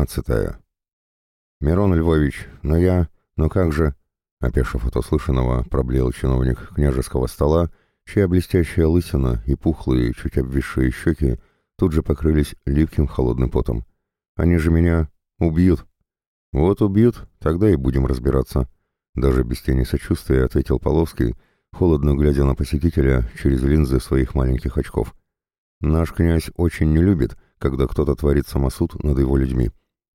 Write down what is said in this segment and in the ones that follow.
Двенадцатое. «Мирон Львович, но я... Но как же...» Опешив от услышанного, проблеял чиновник княжеского стола, чья блестящая лысина и пухлые, чуть обвисшие щеки тут же покрылись липким холодным потом. «Они же меня убьют!» «Вот убьют, тогда и будем разбираться», — даже без тени сочувствия ответил Половский, холодно глядя на посетителя через линзы своих маленьких очков. «Наш князь очень не любит, когда кто-то творит самосуд над его людьми.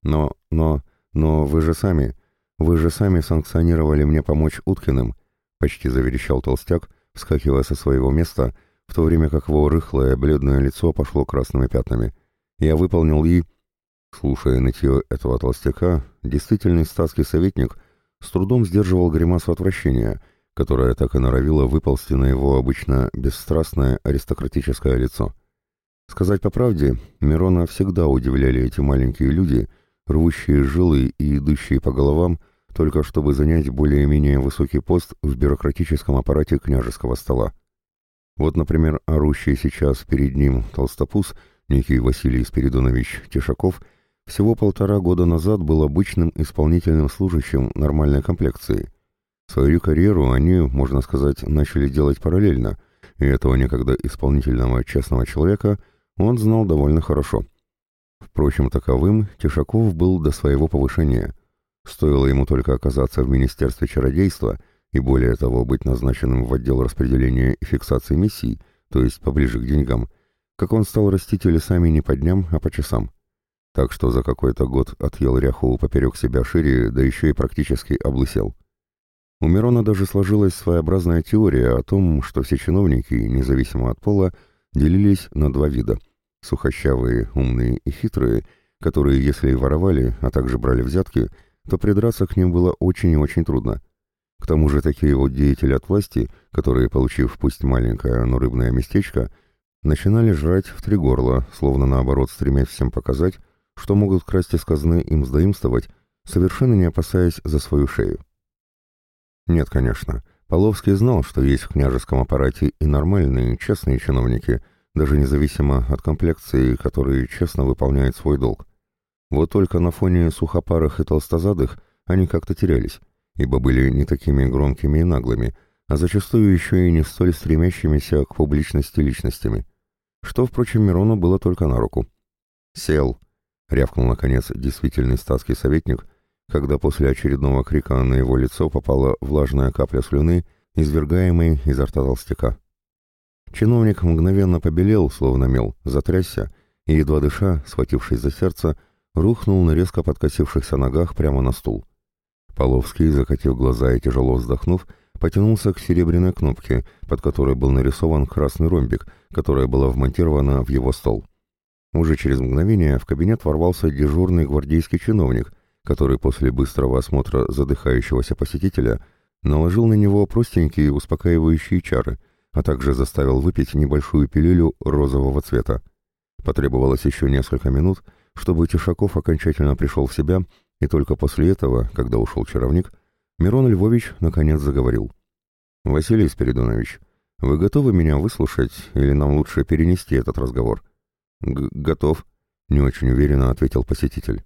Но, но, но вы же сами, вы же сами санкционировали мне помочь Уткиным», — почти заверещал толстяк, вскакивая со своего места, в то время как его рыхлое, бледное лицо пошло красными пятнами. «Я выполнил и...» Слушая нытье этого толстяка, действительный статский советник с трудом сдерживал гримасу отвращения, которая так и норовила выползти на его обычно бесстрастное аристократическое лицо. Сказать по правде, Мирона всегда удивляли эти маленькие люди, рвущие жилы и идущие по головам, только чтобы занять более-менее высокий пост в бюрократическом аппарате княжеского стола. Вот, например, орущий сейчас перед ним толстопуз, некий Василий Спиридонович Тишаков, всего полтора года назад был обычным исполнительным служащим нормальной комплекции. Свою карьеру они, можно сказать, начали делать параллельно, и этого некогда исполнительного честного человека – он знал довольно хорошо. Впрочем, таковым Тишаков был до своего повышения. Стоило ему только оказаться в Министерстве чародейства и более того быть назначенным в отдел распределения и фиксации миссий, то есть поближе к деньгам, как он стал расти телесами не по дням, а по часам. Так что за какой-то год отъел ряху поперек себя шире, да еще и практически облысел. У Мирона даже сложилась своеобразная теория о том, что все чиновники, независимо от пола, делились на два вида – сухощавые, умные и хитрые, которые, если и воровали, а также брали взятки, то придраться к ним было очень и очень трудно. К тому же такие вот деятели от власти, которые, получив пусть маленькое, но рыбное местечко, начинали жрать в три горла, словно наоборот стремясь всем показать, что могут красть из казны им сдаимствовать, совершенно не опасаясь за свою шею. Нет, конечно, Половский знал, что есть в княжеском аппарате и нормальные, честные чиновники, даже независимо от комплекции, которые честно выполняют свой долг. Вот только на фоне сухопарых и толстозадых они как-то терялись, ибо были не такими громкими и наглыми, а зачастую еще и не столь стремящимися к публичности личностями. Что, впрочем, Мирону было только на руку. «Сел!» — рявкнул, наконец, действительный статский советник — когда после очередного крика на его лицо попала влажная капля слюны, извергаемой изо рта толстяка. Чиновник мгновенно побелел, словно мел, затрясся, и, едва дыша, схватившись за сердце, рухнул на резко подкосившихся ногах прямо на стул. Половский, закатив глаза и тяжело вздохнув, потянулся к серебряной кнопке, под которой был нарисован красный ромбик, которая была вмонтирована в его стол. Уже через мгновение в кабинет ворвался дежурный гвардейский чиновник который после быстрого осмотра задыхающегося посетителя наложил на него простенькие успокаивающие чары, а также заставил выпить небольшую пилюлю розового цвета. Потребовалось еще несколько минут, чтобы Тишаков окончательно пришел в себя, и только после этого, когда ушел чаровник, Мирон Львович наконец заговорил. «Василий Спиридонович, вы готовы меня выслушать, или нам лучше перенести этот разговор?» Г «Готов», — не очень уверенно ответил посетитель.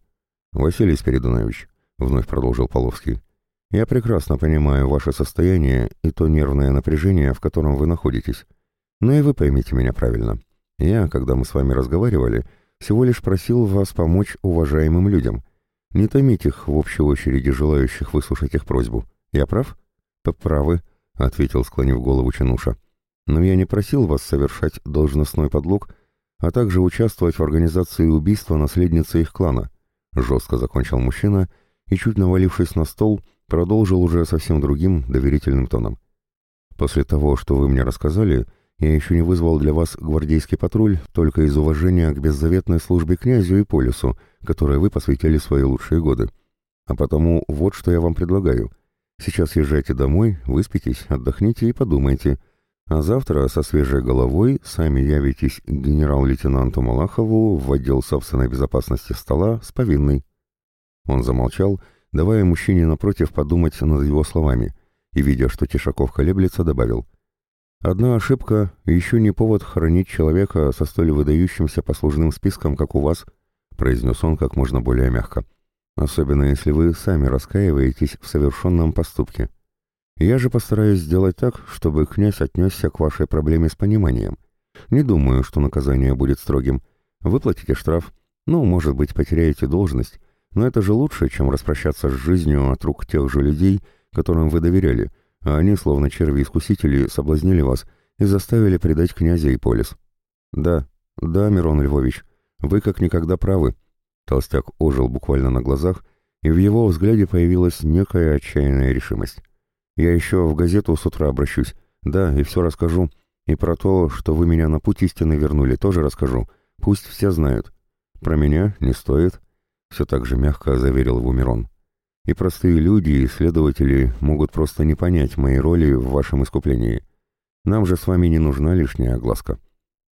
«Василий Спиридонович», — вновь продолжил Половский, — «я прекрасно понимаю ваше состояние и то нервное напряжение, в котором вы находитесь. Но и вы поймите меня правильно. Я, когда мы с вами разговаривали, всего лишь просил вас помочь уважаемым людям. Не томить их в общей очереди желающих выслушать их просьбу. Я прав?» «Правы», — ответил, склонив голову Чинуша. «Но я не просил вас совершать должностной подлог, а также участвовать в организации убийства наследницы их клана». Жестко закончил мужчина и, чуть навалившись на стол, продолжил уже совсем другим, доверительным тоном. «После того, что вы мне рассказали, я еще не вызвал для вас гвардейский патруль только из уважения к беззаветной службе князю и полюсу, которой вы посвятили свои лучшие годы. А потому вот что я вам предлагаю. Сейчас езжайте домой, выспитесь, отдохните и подумайте. А завтра со свежей головой сами явитесь генерал-лейтенанту Малахову в отдел собственной безопасности стола с повинной. Он замолчал, давая мужчине напротив подумать над его словами, и, видя, что Тишаков колеблется, добавил. «Одна ошибка — еще не повод хранить человека со столь выдающимся послужным списком, как у вас. произнес он как можно более мягко. «Особенно если вы сами раскаиваетесь в совершенном поступке. Я же постараюсь сделать так, чтобы князь отнесся к вашей проблеме с пониманием. Не думаю, что наказание будет строгим. Выплатите штраф, ну, может быть, потеряете должность, но это же лучше, чем распрощаться с жизнью от рук тех же людей, которым вы доверяли, а они, словно черви-искусители, соблазнили вас и заставили предать князя и полис. Да, да, Мирон Львович, вы как никогда правы. Толстяк ожил буквально на глазах, и в его взгляде появилась некая отчаянная решимость. Я еще в газету с утра обращусь, да, и все расскажу, и про то, что вы меня на путь истины вернули, тоже расскажу, пусть все знают. Про меня не стоит, все так же мягко заверил его Мирон. И простые люди и исследователи могут просто не понять моей роли в вашем искуплении. Нам же с вами не нужна лишняя огласка.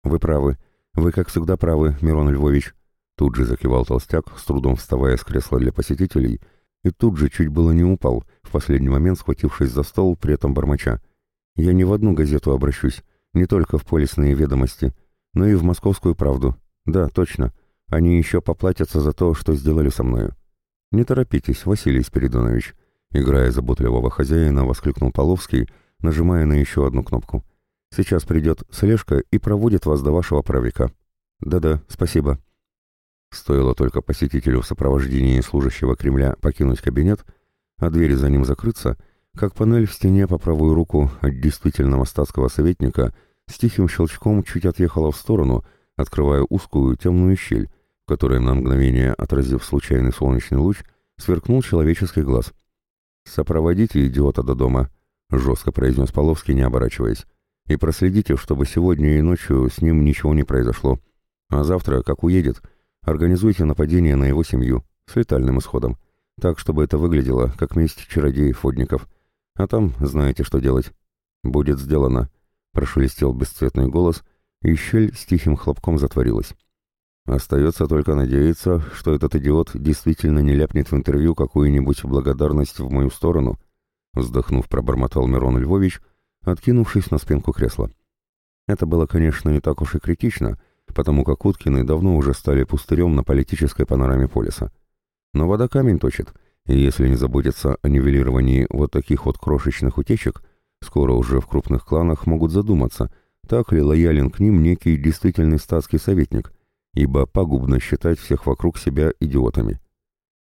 Вы правы. Вы, как всегда, правы, Мирон Львович. Тут же закивал толстяк, с трудом вставая с кресла для посетителей, и тут же чуть было не упал, в последний момент схватившись за стол, при этом бормоча. Я не в одну газету обращусь, не только в полисные ведомости, но и в московскую правду. Да, точно. Они еще поплатятся за то, что сделали со мною. «Не торопитесь, Василий Спиридонович», — играя заботливого хозяина, воскликнул Половский, нажимая на еще одну кнопку. «Сейчас придет слежка и проводит вас до вашего правика». «Да-да, спасибо». Стоило только посетителю в сопровождении служащего Кремля покинуть кабинет, а двери за ним закрыться, как панель в стене по правую руку от действительного статского советника с тихим щелчком чуть отъехала в сторону, открывая узкую темную щель, в которой на мгновение, отразив случайный солнечный луч, сверкнул человеческий глаз. «Сопроводите идиота до дома», — жестко произнес Половский, не оборачиваясь, «и проследите, чтобы сегодня и ночью с ним ничего не произошло. А завтра, как уедет, организуйте нападение на его семью с летальным исходом, так, чтобы это выглядело, как месть чародеев-фодников. А там знаете, что делать». «Будет сделано», — прошелестел бесцветный голос, и щель с тихим хлопком затворилась. Остается только надеяться, что этот идиот действительно не ляпнет в интервью какую-нибудь благодарность в мою сторону, вздохнув, пробормотал Мирон Львович, откинувшись на спинку кресла. Это было, конечно, не так уж и критично, потому как Уткины давно уже стали пустырем на политической панораме полиса. Но вода камень точит, и если не заботиться о нивелировании вот таких вот крошечных утечек, скоро уже в крупных кланах могут задуматься, так ли лоялен к ним некий действительный статский советник, ибо пагубно считать всех вокруг себя идиотами.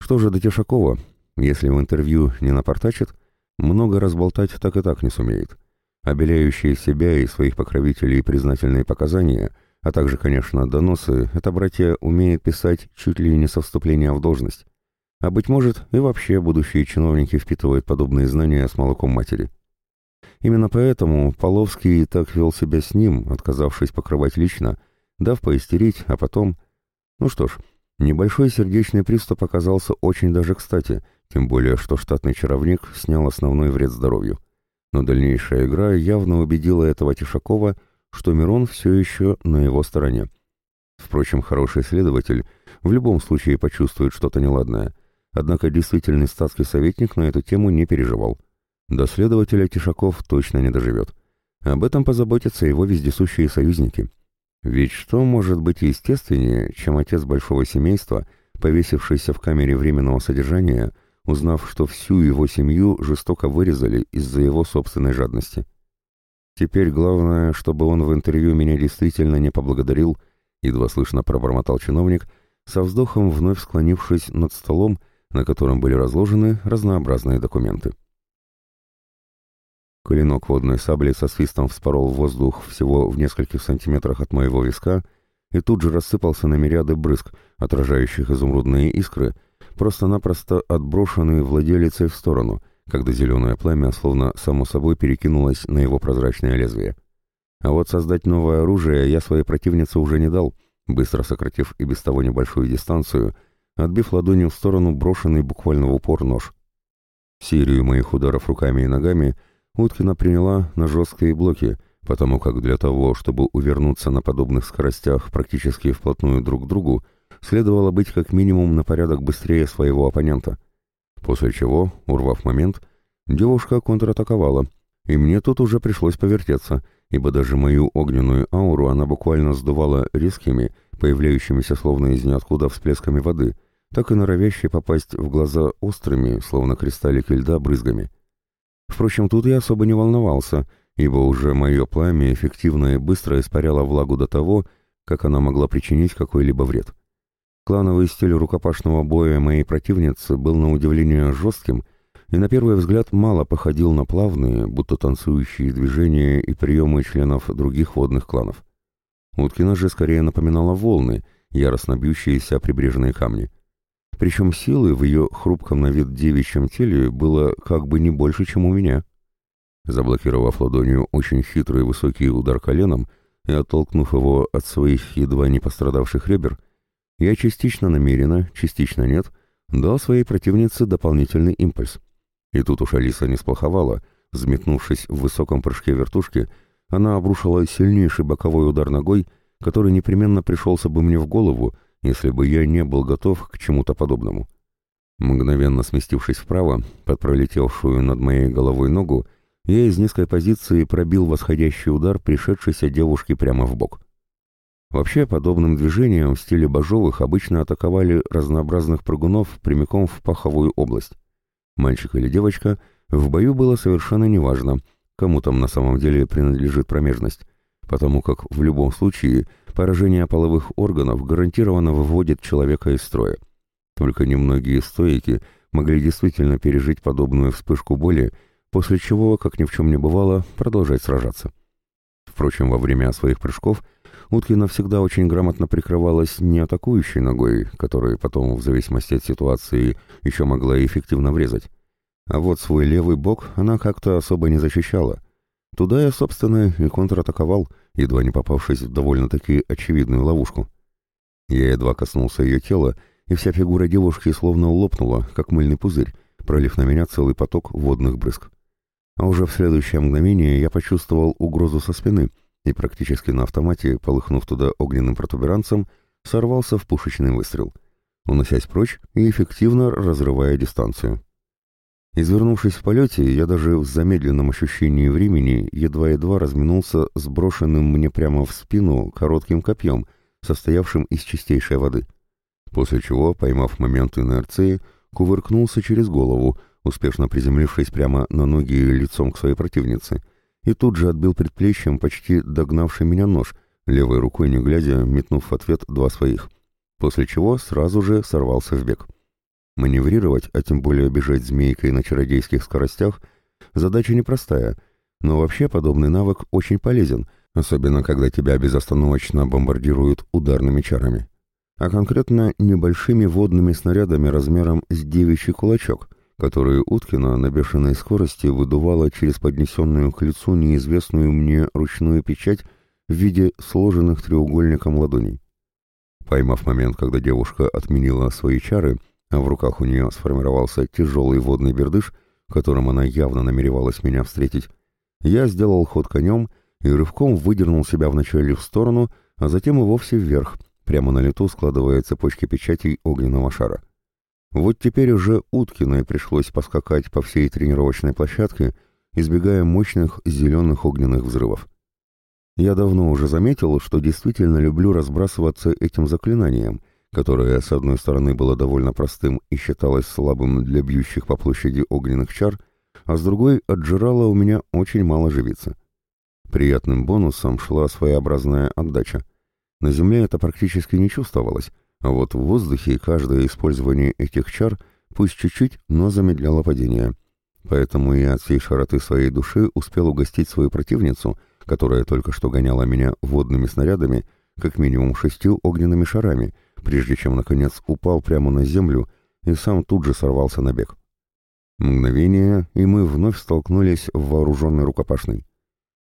Что же до Тишакова, если в интервью не напортачит, много разболтать так и так не сумеет. Обеляющие себя и своих покровителей признательные показания, а также, конечно, доносы, это братья умеет писать чуть ли не со вступления в должность. А быть может, и вообще будущие чиновники впитывают подобные знания с молоком матери. Именно поэтому Половский так вел себя с ним, отказавшись покрывать лично, дав поистерить, а потом... Ну что ж, небольшой сердечный приступ оказался очень даже кстати, тем более, что штатный чаровник снял основной вред здоровью. Но дальнейшая игра явно убедила этого Тишакова, что Мирон все еще на его стороне. Впрочем, хороший следователь в любом случае почувствует что-то неладное, однако действительный статский советник на эту тему не переживал. До следователя Тишаков точно не доживет. Об этом позаботятся его вездесущие союзники. Ведь что может быть естественнее, чем отец большого семейства, повесившийся в камере временного содержания, узнав, что всю его семью жестоко вырезали из-за его собственной жадности? Теперь главное, чтобы он в интервью меня действительно не поблагодарил, едва слышно пробормотал чиновник, со вздохом вновь склонившись над столом, на котором были разложены разнообразные документы. Клинок водной сабли со свистом вспорол воздух всего в нескольких сантиметрах от моего виска и тут же рассыпался на мириады брызг, отражающих изумрудные искры, просто-напросто отброшенные владелицей в сторону, когда зеленое пламя словно само собой перекинулось на его прозрачное лезвие. А вот создать новое оружие я своей противнице уже не дал, быстро сократив и без того небольшую дистанцию, отбив ладонью в сторону брошенный буквально в упор нож. Серию моих ударов руками и ногами — Уткина приняла на жесткие блоки, потому как для того, чтобы увернуться на подобных скоростях практически вплотную друг к другу, следовало быть как минимум на порядок быстрее своего оппонента. После чего, урвав момент, девушка контратаковала, и мне тут уже пришлось повертеться, ибо даже мою огненную ауру она буквально сдувала резкими, появляющимися словно из ниоткуда всплесками воды, так и норовящей попасть в глаза острыми, словно кристаллики льда, брызгами. Впрочем, тут я особо не волновался, ибо уже мое пламя эффективно и быстро испаряло влагу до того, как она могла причинить какой-либо вред. Клановый стиль рукопашного боя моей противницы был на удивление жестким и на первый взгляд мало походил на плавные, будто танцующие движения и приемы членов других водных кланов. Уткина же скорее напоминала волны, яростно бьющиеся о прибрежные камни. Причем силы в ее хрупком на вид девичьем теле было как бы не больше, чем у меня. Заблокировав ладонью очень хитрый высокий удар коленом и оттолкнув его от своих едва не пострадавших ребер, я частично намеренно, частично нет, дал своей противнице дополнительный импульс. И тут уж Алиса не сплоховала, взметнувшись в высоком прыжке вертушки, она обрушила сильнейший боковой удар ногой, который непременно пришелся бы мне в голову, если бы я не был готов к чему-то подобному. Мгновенно сместившись вправо, под пролетевшую над моей головой ногу, я из низкой позиции пробил восходящий удар пришедшейся девушке прямо в бок. Вообще, подобным движением в стиле Бажовых обычно атаковали разнообразных прыгунов прямиком в паховую область. Мальчик или девочка, в бою было совершенно неважно, кому там на самом деле принадлежит промежность, потому как в любом случае поражение половых органов гарантированно выводит человека из строя. Только немногие стоики могли действительно пережить подобную вспышку боли, после чего, как ни в чем не бывало, продолжать сражаться. Впрочем, во время своих прыжков – Уткина всегда очень грамотно прикрывалась не атакующей ногой, которой потом, в зависимости от ситуации, еще могла эффективно врезать. А вот свой левый бок она как-то особо не защищала. Туда я, собственно, и контратаковал, едва не попавшись в довольно-таки очевидную ловушку. Я едва коснулся ее тела, и вся фигура девушки словно лопнула, как мыльный пузырь, пролив на меня целый поток водных брызг. А уже в следующее мгновение я почувствовал угрозу со спины — и практически на автомате, полыхнув туда огненным протуберанцем, сорвался в пушечный выстрел, уносясь прочь и эффективно разрывая дистанцию. Извернувшись в полете, я даже в замедленном ощущении времени едва-едва разминулся с брошенным мне прямо в спину коротким копьем, состоявшим из чистейшей воды. После чего, поймав момент инерции, кувыркнулся через голову, успешно приземлившись прямо на ноги лицом к своей противнице — и тут же отбил предплечьем почти догнавший меня нож, левой рукой не глядя, метнув в ответ два своих, после чего сразу же сорвался в бег. Маневрировать, а тем более бежать змейкой на чародейских скоростях, задача непростая, но вообще подобный навык очень полезен, особенно когда тебя безостановочно бомбардируют ударными чарами. А конкретно небольшими водными снарядами размером с девичий кулачок, которые Уткина на бешеной скорости выдувала через поднесенную к лицу неизвестную мне ручную печать в виде сложенных треугольником ладоней. Поймав момент, когда девушка отменила свои чары, в руках у нее сформировался тяжелый водный бердыш, которым она явно намеревалась меня встретить, я сделал ход конем и рывком выдернул себя вначале в сторону, а затем и вовсе вверх, прямо на лету складывая цепочки печатей огненного шара. Вот теперь уже Уткиной пришлось поскакать по всей тренировочной площадке, избегая мощных зеленых огненных взрывов. Я давно уже заметил, что действительно люблю разбрасываться этим заклинанием, которое, с одной стороны, было довольно простым и считалось слабым для бьющих по площади огненных чар, а с другой отжирало у меня очень мало живицы. Приятным бонусом шла своеобразная отдача. На земле это практически не чувствовалось, а вот в воздухе каждое использование этих чар пусть чуть-чуть, но замедляло падение. Поэтому я от всей широты своей души успел угостить свою противницу, которая только что гоняла меня водными снарядами, как минимум шестью огненными шарами, прежде чем, наконец, упал прямо на землю и сам тут же сорвался на бег. Мгновение, и мы вновь столкнулись в вооруженной рукопашной.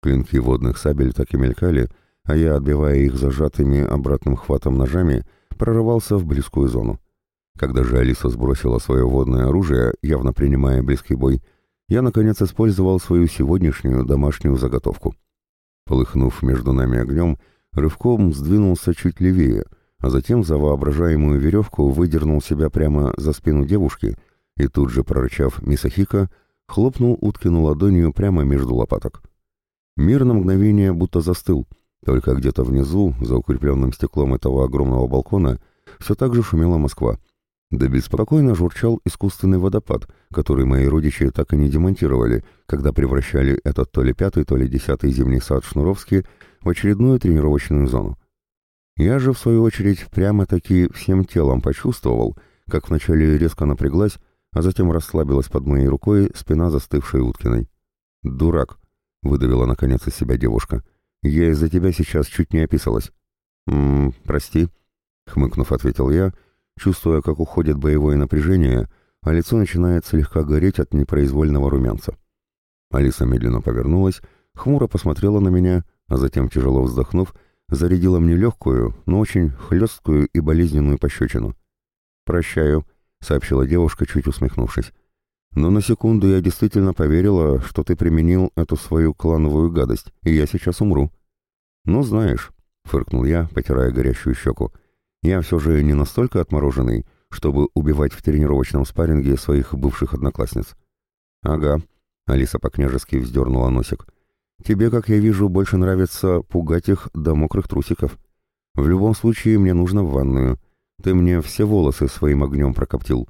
Клинки водных сабель так и мелькали, а я, отбивая их зажатыми обратным хватом ножами, прорывался в близкую зону. Когда же Алиса сбросила свое водное оружие, явно принимая близкий бой, я, наконец, использовал свою сегодняшнюю домашнюю заготовку. Полыхнув между нами огнем, рывком сдвинулся чуть левее, а затем за воображаемую веревку выдернул себя прямо за спину девушки и тут же, прорычав «Мисахика», хлопнул Уткину ладонью прямо между лопаток. Мир на мгновение будто застыл, Только где-то внизу, за укрепленным стеклом этого огромного балкона, все так же шумела Москва. Да беспокойно журчал искусственный водопад, который мои родичи так и не демонтировали, когда превращали этот то ли пятый, то ли десятый зимний сад Шнуровский в очередную тренировочную зону. Я же, в свою очередь, прямо-таки всем телом почувствовал, как вначале резко напряглась, а затем расслабилась под моей рукой спина застывшей Уткиной. «Дурак!» — выдавила наконец из себя девушка. «Я из-за тебя сейчас чуть не описалась». «Ммм, прости», — хмыкнув, ответил я, чувствуя, как уходит боевое напряжение, а лицо начинает слегка гореть от непроизвольного румянца. Алиса медленно повернулась, хмуро посмотрела на меня, а затем, тяжело вздохнув, зарядила мне легкую, но очень хлесткую и болезненную пощечину. «Прощаю», — сообщила девушка, чуть усмехнувшись. «Но на секунду я действительно поверила, что ты применил эту свою клановую гадость, и я сейчас умру». «Ну, знаешь», — фыркнул я, потирая горящую щеку, — «я все же не настолько отмороженный, чтобы убивать в тренировочном спарринге своих бывших одноклассниц». «Ага», — Алиса по-княжески вздернула носик. «Тебе, как я вижу, больше нравится пугать их до мокрых трусиков. В любом случае мне нужно в ванную. Ты мне все волосы своим огнем прокоптил.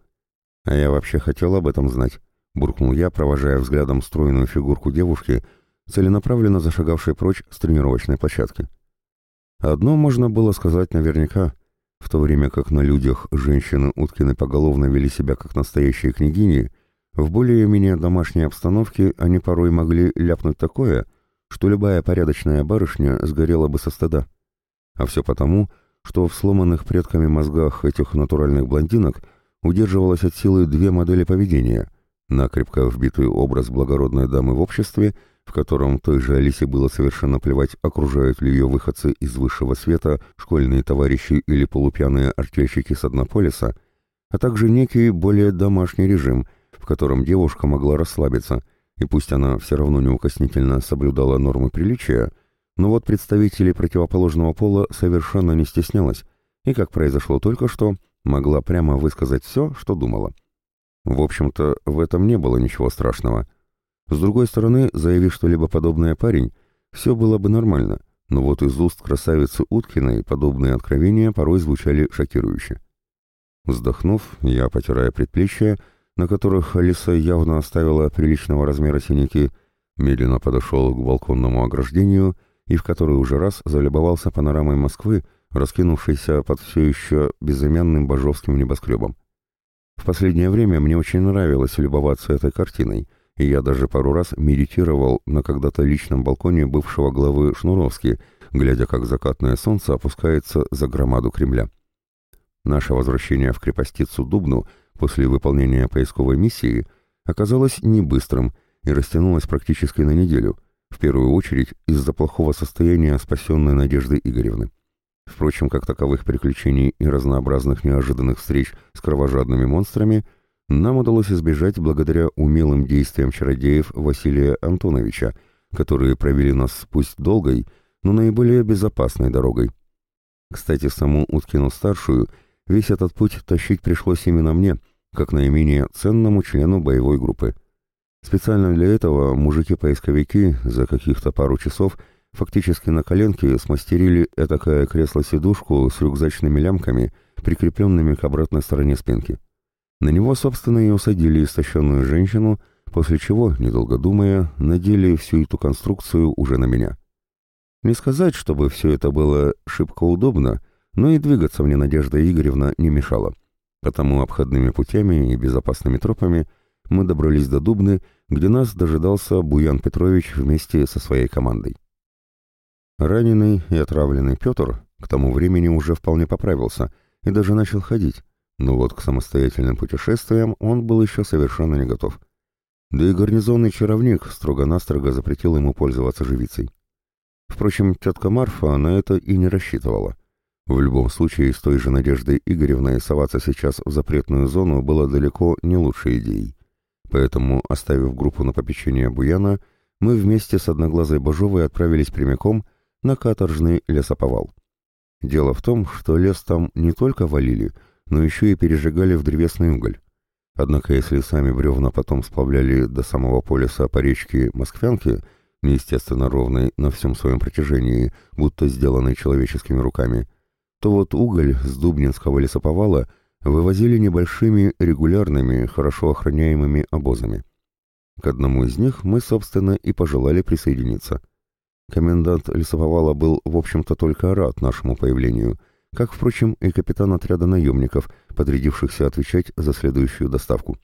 А я вообще хотел об этом знать, буркнул я, провожая взглядом стройную фигурку девушки, целенаправленно зашагавшей прочь с тренировочной площадки. Одно можно было сказать наверняка, в то время как на людях женщины Уткины поголовно вели себя как настоящие княгини, в более-менее домашней обстановке они порой могли ляпнуть такое, что любая порядочная барышня сгорела бы со стыда. А все потому, что в сломанных предками мозгах этих натуральных блондинок удерживалось от силы две модели поведения – накрепко вбитый образ благородной дамы в обществе, в котором той же Алисе было совершенно плевать, окружают ли ее выходцы из высшего света, школьные товарищи или полупьяные артельщики с однополиса, а также некий более домашний режим, в котором девушка могла расслабиться, и пусть она все равно неукоснительно соблюдала нормы приличия – но вот представителей противоположного пола совершенно не стеснялась, и, как произошло только что, могла прямо высказать все, что думала. В общем-то, в этом не было ничего страшного. С другой стороны, заявив что-либо подобное парень, все было бы нормально, но вот из уст красавицы Уткиной подобные откровения порой звучали шокирующе. Вздохнув, я, потирая предплечья, на которых Алиса явно оставила приличного размера синяки, медленно подошел к балконному ограждению и в который уже раз залюбовался панорамой Москвы, раскинувшейся под все еще безымянным бажовским небоскребом. В последнее время мне очень нравилось любоваться этой картиной, и я даже пару раз медитировал на когда-то личном балконе бывшего главы Шнуровски, глядя, как закатное солнце опускается за громаду Кремля. Наше возвращение в крепостицу Дубну после выполнения поисковой миссии оказалось не быстрым и растянулось практически на неделю – в первую очередь из-за плохого состояния спасенной Надежды Игоревны. Впрочем, как таковых приключений и разнообразных неожиданных встреч с кровожадными монстрами нам удалось избежать благодаря умелым действиям чародеев Василия Антоновича, которые провели нас пусть долгой, но наиболее безопасной дорогой. Кстати, саму Уткину-старшую весь этот путь тащить пришлось именно мне, как наименее ценному члену боевой группы. Специально для этого мужики-поисковики за каких-то пару часов фактически на коленке смастерили этакое кресло-сидушку с рюкзачными лямками, прикрепленными к обратной стороне спинки. На него, собственно, и усадили истощенную женщину, после чего, недолго думая, надели всю эту конструкцию уже на меня. Не сказать, чтобы все это было шибко удобно, но и двигаться мне Надежда Игоревна не мешала. Потому обходными путями и безопасными тропами мы добрались до Дубны где нас дожидался Буян Петрович вместе со своей командой. Раненый и отравленный Петр к тому времени уже вполне поправился и даже начал ходить, но вот к самостоятельным путешествиям он был еще совершенно не готов. Да и гарнизонный чаровник строго-настрого запретил ему пользоваться живицей. Впрочем, тетка Марфа на это и не рассчитывала. В любом случае, с той же Надеждой Игоревной соваться сейчас в запретную зону было далеко не лучшей идеей. Поэтому, оставив группу на попечение Буяна, мы вместе с Одноглазой Бажовой отправились прямиком на каторжный лесоповал. Дело в том, что лес там не только валили, но еще и пережигали в древесный уголь. Однако если сами бревна потом сплавляли до самого полюса по речке Москвянки, неестественно ровной на всем своем протяжении, будто сделанной человеческими руками, то вот уголь с Дубнинского лесоповала вывозили небольшими, регулярными, хорошо охраняемыми обозами. К одному из них мы, собственно, и пожелали присоединиться. Комендант лесоповала был, в общем-то, только рад нашему появлению, как, впрочем, и капитан отряда наемников, подрядившихся отвечать за следующую доставку.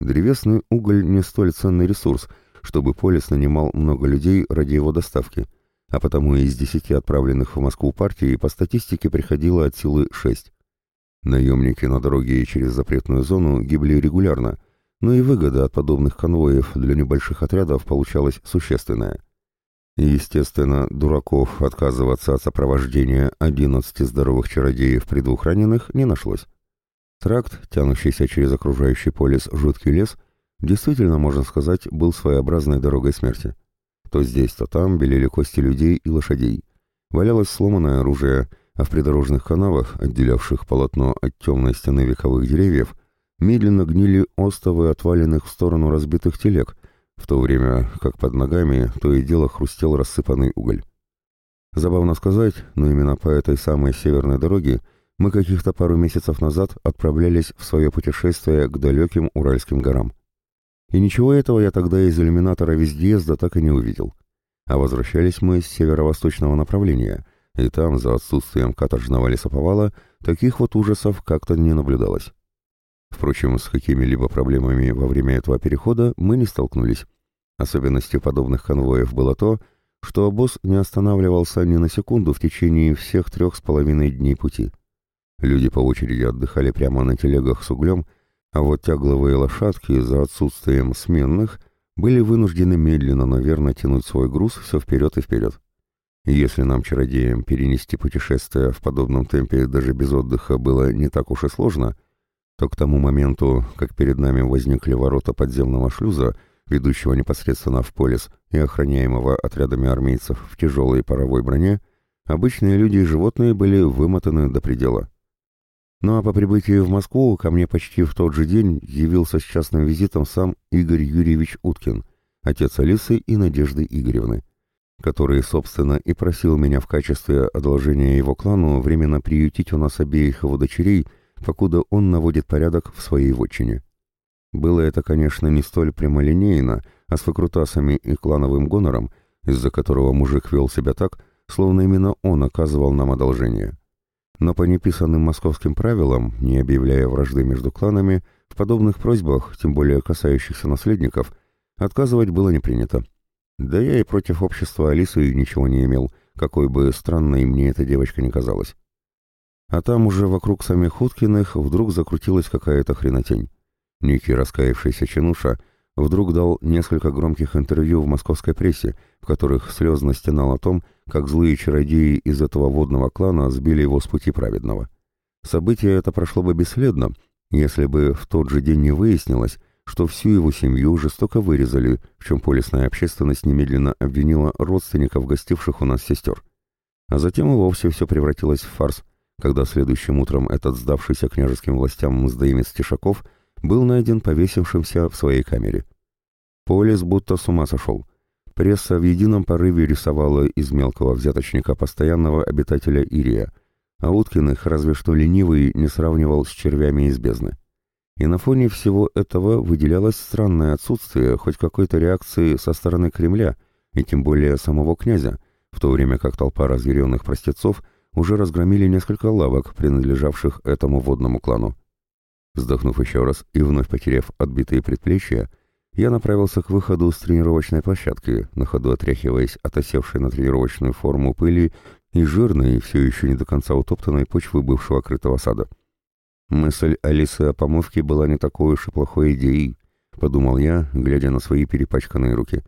Древесный уголь не столь ценный ресурс, чтобы полис нанимал много людей ради его доставки, а потому из десяти отправленных в Москву партий по статистике приходило от силы шесть. Наемники на дороге через запретную зону гибли регулярно, но и выгода от подобных конвоев для небольших отрядов получалась существенная. И, естественно, дураков отказываться от сопровождения одиннадцати здоровых чародеев при двух раненых не нашлось. Тракт, тянущийся через окружающий полис жуткий лес, действительно, можно сказать, был своеобразной дорогой смерти. То здесь, то там белели кости людей и лошадей. Валялось сломанное оружие, а в придорожных канавах, отделявших полотно от темной стены вековых деревьев, медленно гнили остовы отваленных в сторону разбитых телег, в то время как под ногами то и дело хрустел рассыпанный уголь. Забавно сказать, но именно по этой самой северной дороге мы каких-то пару месяцев назад отправлялись в свое путешествие к далеким Уральским горам. И ничего этого я тогда из иллюминатора вездеезда так и не увидел. А возвращались мы с северо-восточного направления, и там, за отсутствием каторжного лесоповала, таких вот ужасов как-то не наблюдалось. Впрочем, с какими-либо проблемами во время этого перехода мы не столкнулись. Особенностью подобных конвоев было то, что обоз не останавливался ни на секунду в течение всех трех с половиной дней пути. Люди по очереди отдыхали прямо на телегах с углем, а вот тягловые лошадки за отсутствием сменных были вынуждены медленно, наверное, тянуть свой груз все вперед и вперед. Если нам, чародеям, перенести путешествие в подобном темпе даже без отдыха было не так уж и сложно, то к тому моменту, как перед нами возникли ворота подземного шлюза, ведущего непосредственно в полис и охраняемого отрядами армейцев в тяжелой паровой броне, обычные люди и животные были вымотаны до предела. Ну а по прибытии в Москву ко мне почти в тот же день явился с частным визитом сам Игорь Юрьевич Уткин, отец Алисы и Надежды Игоревны, который, собственно, и просил меня в качестве одолжения его клану временно приютить у нас обеих его дочерей, покуда он наводит порядок в своей вотчине. Было это, конечно, не столь прямолинейно, а с выкрутасами и клановым гонором, из-за которого мужик вел себя так, словно именно он оказывал нам одолжение. Но по неписанным московским правилам, не объявляя вражды между кланами, в подобных просьбах, тем более касающихся наследников, отказывать было не принято. Да я и против общества Алисы ничего не имел, какой бы странной мне эта девочка не казалась. А там уже вокруг самих Уткиных вдруг закрутилась какая-то хренотень. Некий раскаявшийся чинуша вдруг дал несколько громких интервью в московской прессе, в которых слезно стенал о том, как злые чародеи из этого водного клана сбили его с пути праведного. Событие это прошло бы бесследно, если бы в тот же день не выяснилось, что всю его семью жестоко вырезали, в чем полисная общественность немедленно обвинила родственников гостивших у нас сестер. А затем и вовсе все превратилось в фарс, когда следующим утром этот сдавшийся княжеским властям мздоимец Тишаков был найден повесившимся в своей камере. Полис будто с ума сошел. Пресса в едином порыве рисовала из мелкого взяточника постоянного обитателя Ирия, а Уткиных разве что ленивый не сравнивал с червями из бездны. И на фоне всего этого выделялось странное отсутствие хоть какой-то реакции со стороны Кремля, и тем более самого князя, в то время как толпа разъяренных простецов уже разгромили несколько лавок, принадлежавших этому водному клану. Вздохнув еще раз и вновь потеряв отбитые предплечья, я направился к выходу с тренировочной площадки, на ходу отряхиваясь от осевшей на тренировочную форму пыли и жирной, все еще не до конца утоптанной почвы бывшего крытого сада. Мысль Алисы о помывке была не такой уж и плохой идеей, подумал я, глядя на свои перепачканные руки.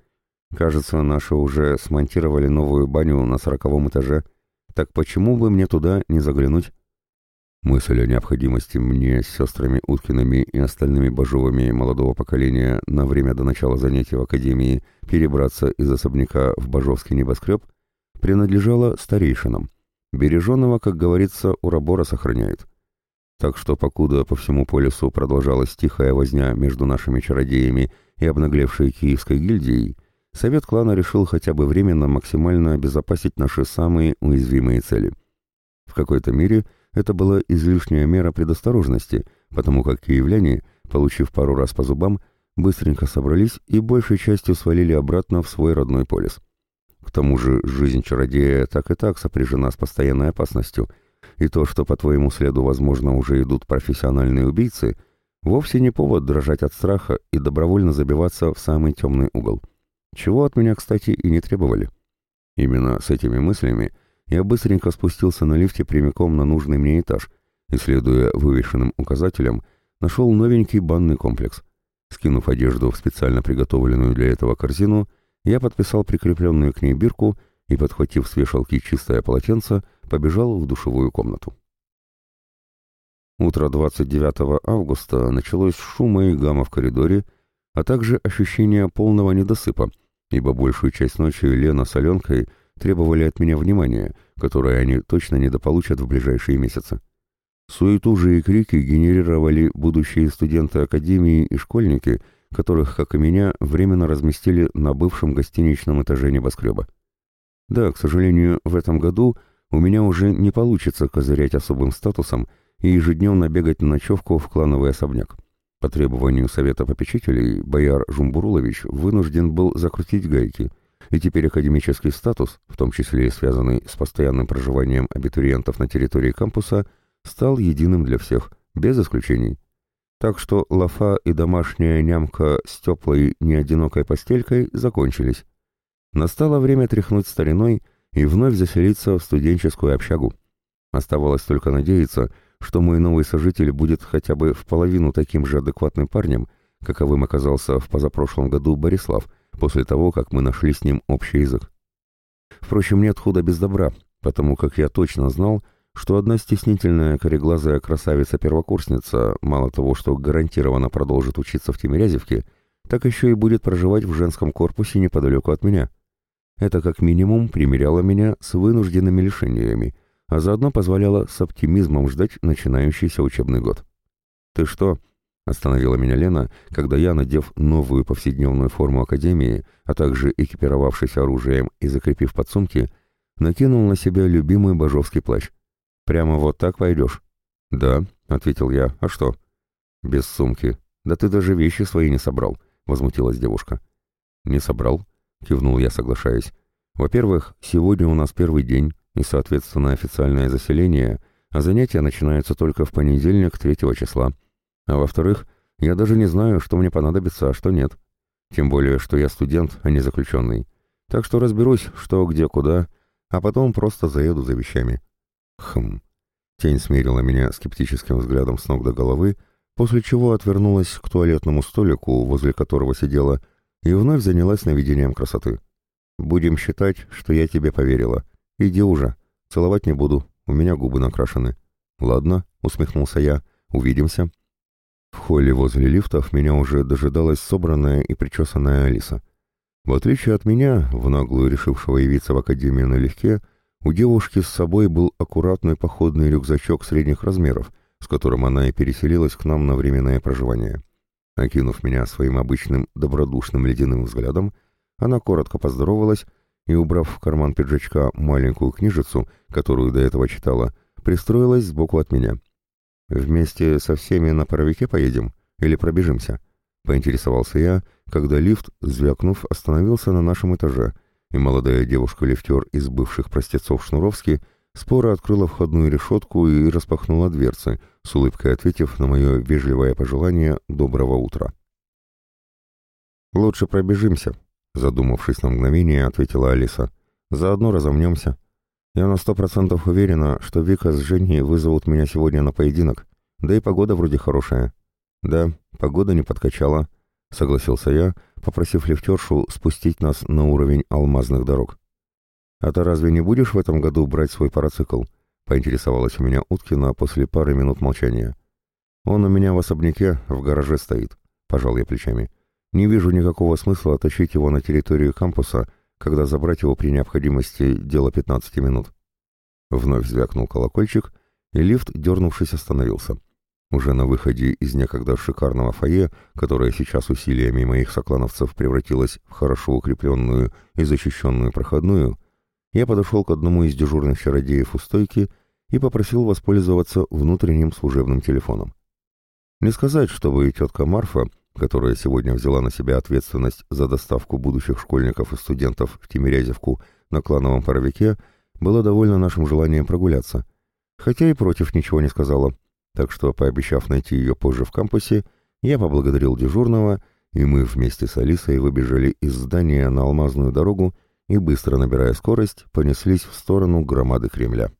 Кажется, наши уже смонтировали новую баню на сороковом этаже. Так почему бы мне туда не заглянуть? Мысль о необходимости мне с сестрами Уткиными и остальными божовыми молодого поколения на время до начала занятий в академии перебраться из особняка в божовский небоскреб принадлежала старейшинам. Береженного, как говорится, Урабора сохраняет. Так что, покуда по всему полюсу продолжалась тихая возня между нашими чародеями и обнаглевшей киевской гильдией, совет клана решил хотя бы временно максимально обезопасить наши самые уязвимые цели. В какой-то мере это была излишняя мера предосторожности, потому как киевляне, получив пару раз по зубам, быстренько собрались и большей частью свалили обратно в свой родной полис. К тому же жизнь чародея так и так сопряжена с постоянной опасностью, и то, что по твоему следу, возможно, уже идут профессиональные убийцы, вовсе не повод дрожать от страха и добровольно забиваться в самый темный угол. Чего от меня, кстати, и не требовали. Именно с этими мыслями я быстренько спустился на лифте прямиком на нужный мне этаж и, следуя вывешенным указателям, нашел новенький банный комплекс. Скинув одежду в специально приготовленную для этого корзину, я подписал прикрепленную к ней бирку и, подхватив с вешалки чистое полотенце, побежал в душевую комнату. Утро 29 августа началось с шума и гамма в коридоре, а также ощущение полного недосыпа, ибо большую часть ночи Лена с Аленкой требовали от меня внимания, которое они точно недополучат в ближайшие месяцы. Суету же и крики генерировали будущие студенты академии и школьники, которых, как и меня, временно разместили на бывшем гостиничном этаже небоскреба. Да, к сожалению, в этом году у меня уже не получится козырять особым статусом и ежедневно бегать на ночевку в клановый особняк. По требованию Совета попечителей, бояр Жумбурулович вынужден был закрутить гайки, и теперь академический статус, в том числе и связанный с постоянным проживанием абитуриентов на территории кампуса, стал единым для всех, без исключений. Так что лафа и домашняя нямка с теплой, неодинокой постелькой закончились. Настало время тряхнуть стариной и вновь заселиться в студенческую общагу. Оставалось только надеяться, что мой новый сожитель будет хотя бы в половину таким же адекватным парнем, каковым оказался в позапрошлом году Борислав, после того, как мы нашли с ним общий язык. Впрочем, нет худа без добра, потому как я точно знал, что одна стеснительная кореглазая красавица-первокурсница, мало того, что гарантированно продолжит учиться в Тимирязевке, так еще и будет проживать в женском корпусе неподалеку от меня. Это как минимум примеряло меня с вынужденными лишениями, а заодно позволяло с оптимизмом ждать начинающийся учебный год. «Ты что?» — остановила меня Лена, когда я, надев новую повседневную форму академии, а также экипировавшись оружием и закрепив подсумки, накинул на себя любимый божовский плащ. «Прямо вот так пойдешь?» «Да», — ответил я. «А что?» «Без сумки. Да ты даже вещи свои не собрал», — возмутилась девушка. «Не собрал», — кивнул я, соглашаясь. «Во-первых, сегодня у нас первый день, и, соответственно, официальное заселение, а занятия начинаются только в понедельник, 3 числа. А во-вторых, я даже не знаю, что мне понадобится, а что нет. Тем более, что я студент, а не заключенный. Так что разберусь, что, где, куда, а потом просто заеду за вещами». Хм. Тень смерила меня скептическим взглядом с ног до головы, после чего отвернулась к туалетному столику, возле которого сидела, и вновь занялась наведением красоты. «Будем считать, что я тебе поверила. Иди уже. Целовать не буду, у меня губы накрашены». «Ладно», — усмехнулся я, — «увидимся». В холле возле лифтов меня уже дожидалась собранная и причесанная Алиса. В отличие от меня, в наглую решившего явиться в академию налегке, — у девушки с собой был аккуратный походный рюкзачок средних размеров, с которым она и переселилась к нам на временное проживание. Окинув меня своим обычным добродушным ледяным взглядом, она коротко поздоровалась и, убрав в карман пиджачка маленькую книжицу, которую до этого читала, пристроилась сбоку от меня. «Вместе со всеми на паровике поедем или пробежимся?» — поинтересовался я, когда лифт, звякнув, остановился на нашем этаже — и молодая девушка-лифтер из бывших простецов Шнуровски споро открыла входную решетку и распахнула дверцы, с улыбкой ответив на мое вежливое пожелание «доброго утра». «Лучше пробежимся», — задумавшись на мгновение, ответила Алиса. «Заодно разомнемся. Я на сто процентов уверена, что Вика с Женей вызовут меня сегодня на поединок, да и погода вроде хорошая». «Да, погода не подкачала», — согласился я, попросив лифтершу спустить нас на уровень алмазных дорог. «А ты разве не будешь в этом году брать свой парацикл?» — поинтересовалась у меня Уткина после пары минут молчания. «Он у меня в особняке, в гараже стоит», — пожал я плечами. «Не вижу никакого смысла тащить его на территорию кампуса, когда забрать его при необходимости дело 15 минут». Вновь звякнул колокольчик, и лифт, дернувшись, остановился. Уже на выходе из некогда шикарного фойе, которое сейчас усилиями моих соклановцев превратилось в хорошо укрепленную и защищенную проходную, я подошел к одному из дежурных чародеев у стойки и попросил воспользоваться внутренним служебным телефоном. Не сказать, чтобы и тетка Марфа, которая сегодня взяла на себя ответственность за доставку будущих школьников и студентов в Тимирязевку на клановом паровике, была довольна нашим желанием прогуляться, хотя и против ничего не сказала — так что, пообещав найти ее позже в кампусе, я поблагодарил дежурного, и мы вместе с Алисой выбежали из здания на Алмазную дорогу и, быстро набирая скорость, понеслись в сторону громады Кремля.